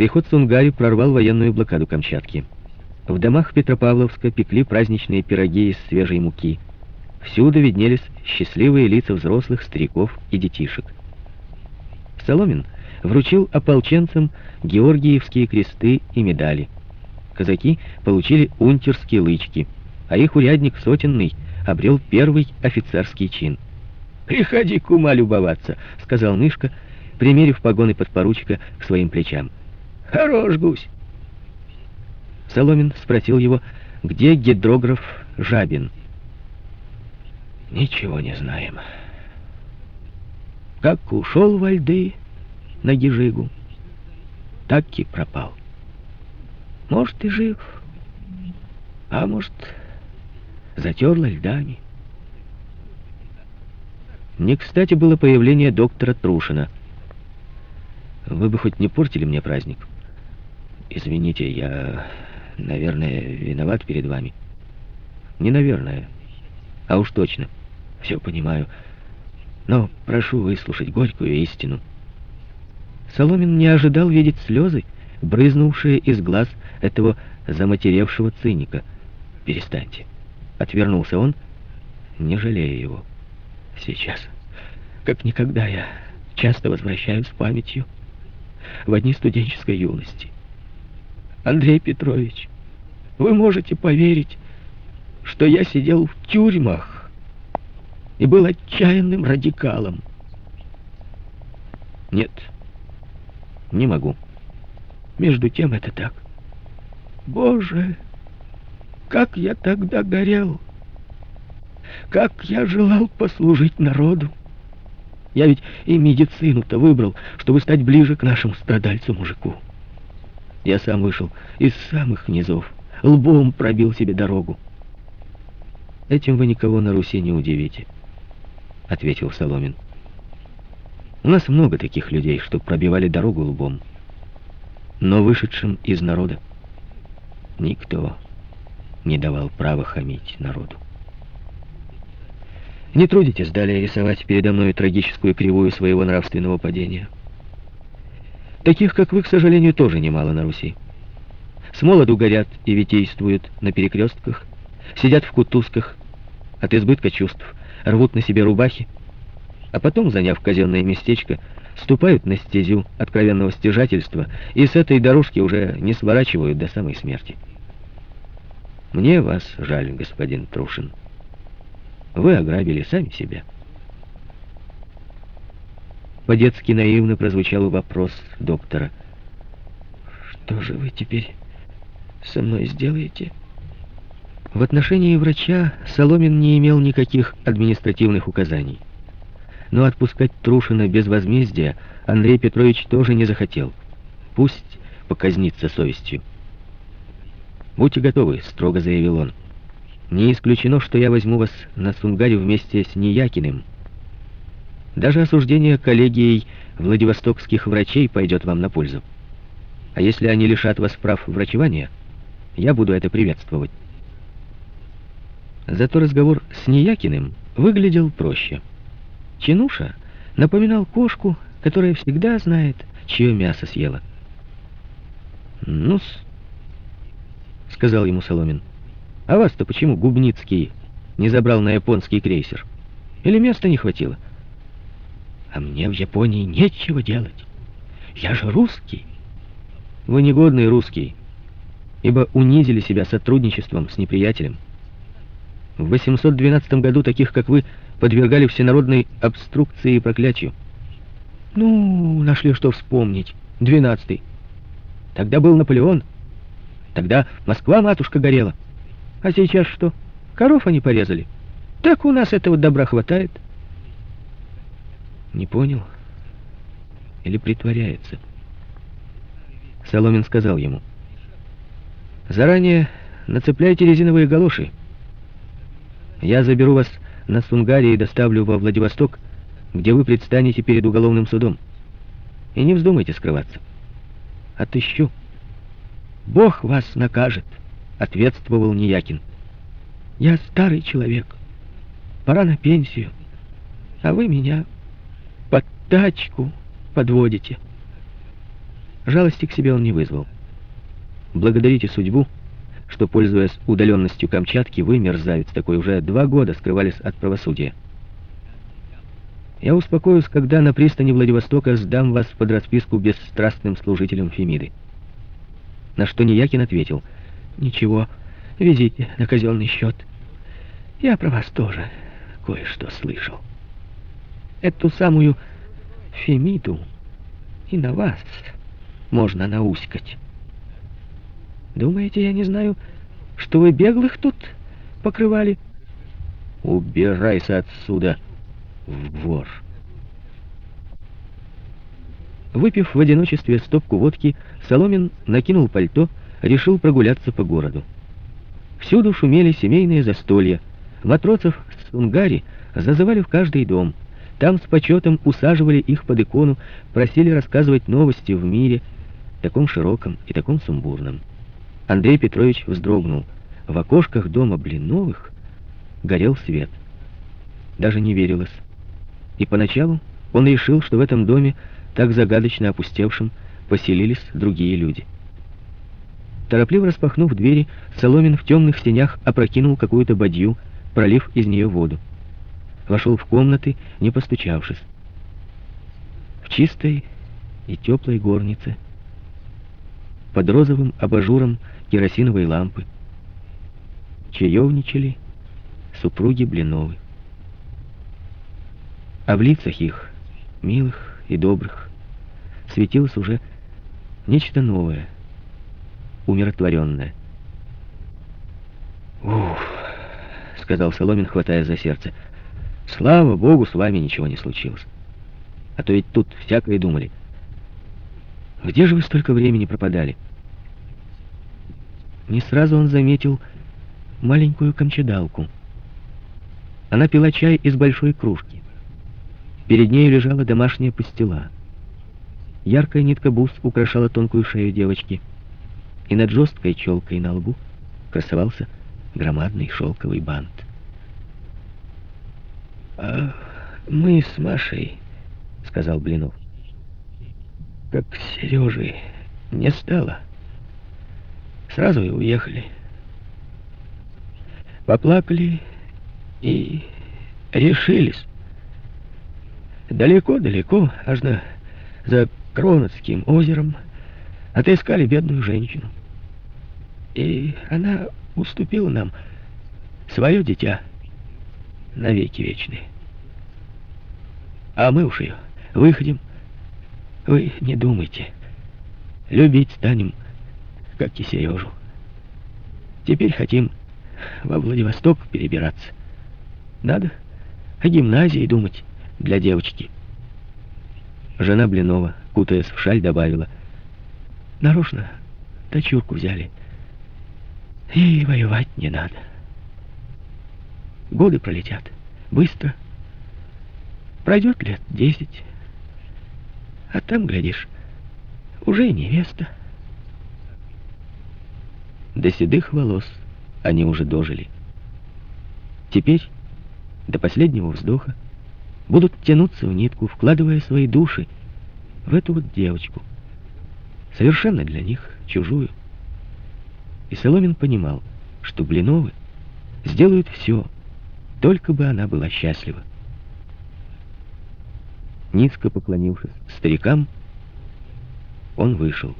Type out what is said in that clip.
Приход Сунгари прорвал военную блокаду Камчатки. В домах Петропавловска пекли праздничные пироги из свежей муки. Всюду виднелись счастливые лица взрослых, стариков и детишек. Соломин вручил ополченцам георгиевские кресты и медали. Казаки получили унтерские лычки, а их урядник сотенный обрел первый офицерский чин. «Приходи, кума, любоваться», — сказал Мышка, примерив погоны подпоручика к своим плечам. «Хорош гусь!» Соломин спросил его, где гидрограф Жабин. «Ничего не знаем. Как ушел во льды на Гижигу, так и пропал. Может, и жив, а может, затерло льдами». Не кстати было появление доктора Трушина. «Вы бы хоть не портили мне праздник?» «Извините, я Наверное, виноват перед вами. Не наверное, а уж точно. Все понимаю. Но прошу выслушать горькую истину. Соломин не ожидал видеть слезы, брызнувшие из глаз этого заматеревшего циника. «Перестаньте». Отвернулся он, не жалея его. «Сейчас, как никогда, я часто возвращаюсь памятью в одни студенческой юности». Андрей Петрович, вы можете поверить, что я сидел в тюрьмах и был отчаянным радикалом? Нет, не могу. Между тем это так. Боже, как я тогда горел! Как я желал послужить народу! Я ведь и медицину-то выбрал, чтобы стать ближе к нашему страдальцу-мужику. Я сам вышел из самых низов, лбом пробил себе дорогу. Этим вы никого на Руси не удивите, ответил Соломин. У нас много таких людей, что пробивали дорогу лбом. Но вышедшим из народа никто не давал права хамить народу. Не трудитесь далее рисовать передо мной трагическую кривую своего нравственного падения. Таких, как вы, к сожалению, тоже немало на Руси. С молоду горят и витействуют на перекрестках, сидят в кутузках, от избытка чувств рвут на себе рубахи, а потом, заняв казенное местечко, ступают на стезю откровенного стяжательства и с этой дорожки уже не сворачивают до самой смерти. Мне вас жаль, господин Трушин. Вы ограбили сами себя. По-детски наивно прозвучал вопрос доктора. «Что же вы теперь со мной сделаете?» В отношении врача Соломин не имел никаких административных указаний. Но отпускать Трушина без возмездия Андрей Петрович тоже не захотел. Пусть показнится совестью. «Будьте готовы», — строго заявил он. «Не исключено, что я возьму вас на Сунгаре вместе с Ниякиным». Даже осуждение коллегией владивостокских врачей пойдет вам на пользу. А если они лишат вас прав врачевания, я буду это приветствовать. Зато разговор с Неякиным выглядел проще. Чинуша напоминал кошку, которая всегда знает, чье мясо съела. «Ну-с», — сказал ему Соломин, — «а вас-то почему Губницкий не забрал на японский крейсер? Или места не хватило?» А мне в Японии нечего делать. Я же русский. Вы негодный русский, ибо унизили себя сотрудничеством с неприятелем. В 812 году таких, как вы, подвергали всенародной обструкции и проклятию. Ну, нашли что вспомнить. Двенадцатый. Тогда был Наполеон. Тогда Москва-матушка горела. А сейчас что? Коров они порезали. Так у нас этого добра хватает. Не понял? Или притворяется? Соломин сказал ему. Заранее нацепляйте резиновые галоши. Я заберу вас на Сунгаре и доставлю во Владивосток, где вы предстанете перед уголовным судом. И не вздумайте скрываться. Отыщу. Бог вас накажет, ответствовал Ниякин. Я старый человек. Пора на пенсию. А вы меня тачку подводите. Жалости к себе он не вызвал. Благодарите судьбу, что, пользуясь удаленностью Камчатки, вы, мерзавец такой, уже два года скрывались от правосудия. Я успокоюсь, когда на пристани Владивостока сдам вас под расписку бесстрастным служителям Фемиды. На что Ниякин ответил, «Ничего, везите на казенный счет. Я про вас тоже кое-что слышал. Эту самую Фемиду и на вас можно науськать». Думаете, я не знаю, что вы беглых тут покрывали? Убирайся отсюда, вор. Выпив в одиночестве стопку водки, Соломин накинул пальто, решил прогуляться по городу. Всюду шумели семейные застолья. Матросов с Унгари зазывали в каждый дом. Там с почетом усаживали их под икону, просили рассказывать новости в мире, таком широком и таком сумбурном. Андрей Петрович вздрогнул. В окошках дома Блиновых горел свет. Даже не верилось. И поначалу он решил, что в этом доме, так загадочно опустевшем, поселились другие люди. Торопливо распахнув двери, Соломин в темных стенях опрокинул какую-то бадью, пролив из нее воду. Вошел в комнаты, не постучавшись. В чистой и теплой горнице, под розовым абажуром керосиновой лампы. Чаевничали супруги Блиновы. А в лицах их, милых и добрых, светилось уже нечто новое, умиротворенное. «Уф!» — сказал Соломин, хватая за сердце. «Слава Богу, с вами ничего не случилось. А то ведь тут всякое думали. Где же вы столько времени пропадали?» Не сразу он заметил маленькую камчедалку. Она пила чай из большой кружки. Перед ней лежала домашняя пастила. Яркая нитка бус украшала тонкую шею девочки, и над жесткой челкой на лбу красовался громадный шелковый бант. «А мы с Машей», — сказал Блинов, — «как Сережи не стало». Сразу и уехали. Поплакали и решились. Далеко-далеко, аж на, за Кронотским озером, отыскали бедную женщину. И она уступила нам свое дитя навеки вечные. А мы уж ее выходим. Вы не думайте. Любить станем как и Сережу. Теперь хотим во Владивосток перебираться. Надо о гимназии думать для девочки. Жена Блинова, кутаясь в шаль, добавила. Нарочно дочурку взяли. И воевать не надо. Годы пролетят. Быстро. Пройдет лет десять. А там, глядишь, уже и невеста. До седых волос они уже дожили. Теперь, до последнего вздоха, будут тянуться в нитку, вкладывая свои души в эту вот девочку, совершенно для них чужую. И Соломин понимал, что Блиновы сделают все, только бы она была счастлива. Низко поклонившись старикам, он вышел.